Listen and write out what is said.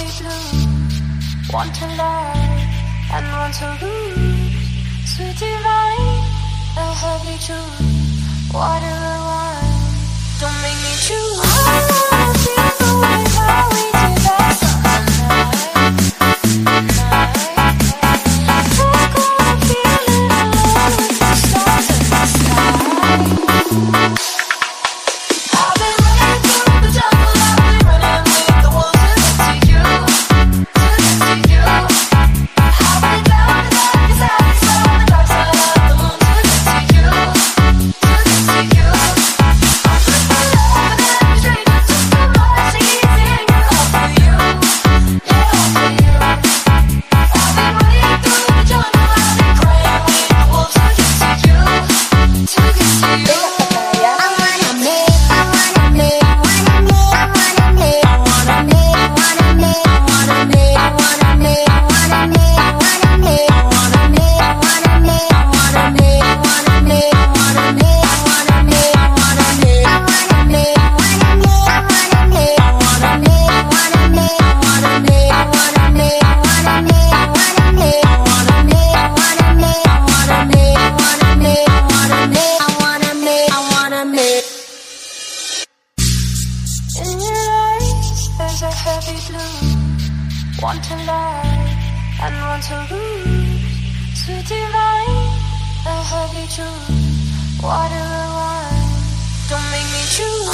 be blue, one to love and want to lose. Sweet divine, a heavy you. lose, want to lie, and want to lose. Sweet divine, A heavy you choose water or wine. Don't make me choose.